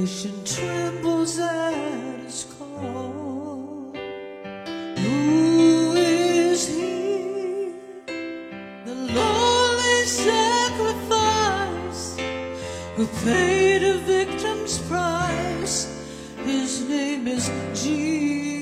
Creation trembles at his call. Who is he? The lonely sacrifice who paid a victim's price. His name is Jesus.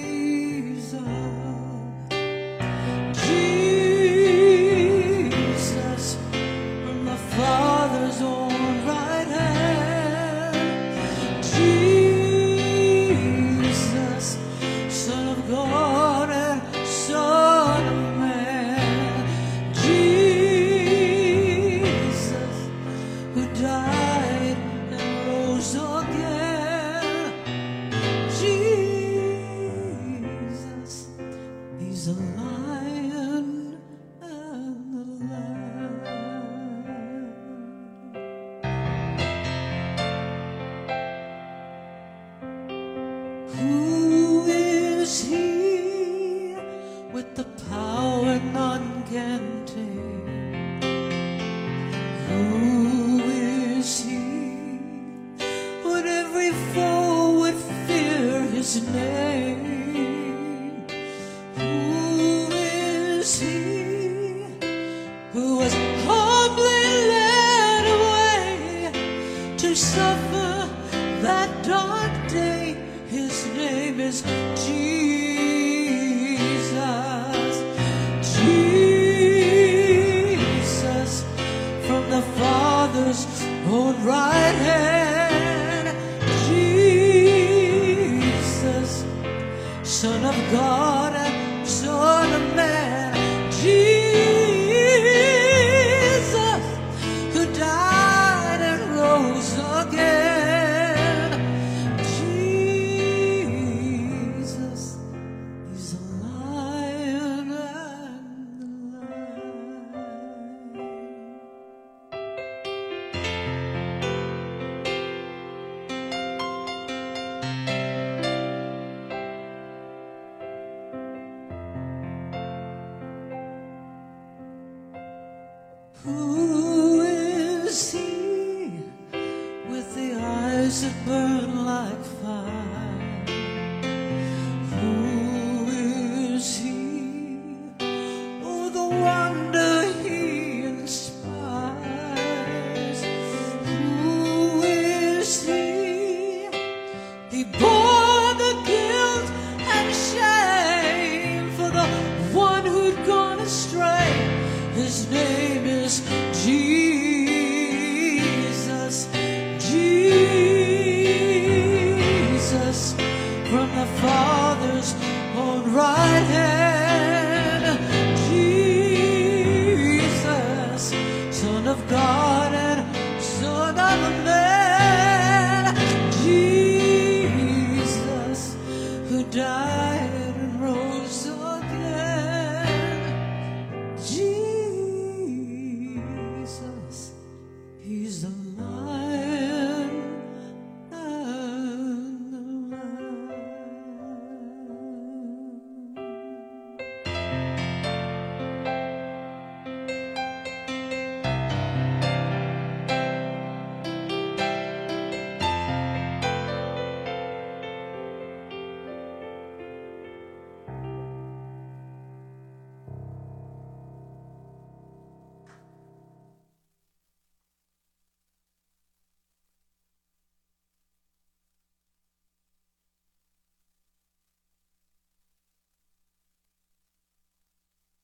The power none can take? Who is he when every foe would fear his name? Who is he who was humbly led away to suffer that dark day? His name is Jesus. Own right hand. Jesus, Son of God Son of Man. Jesus, Who is he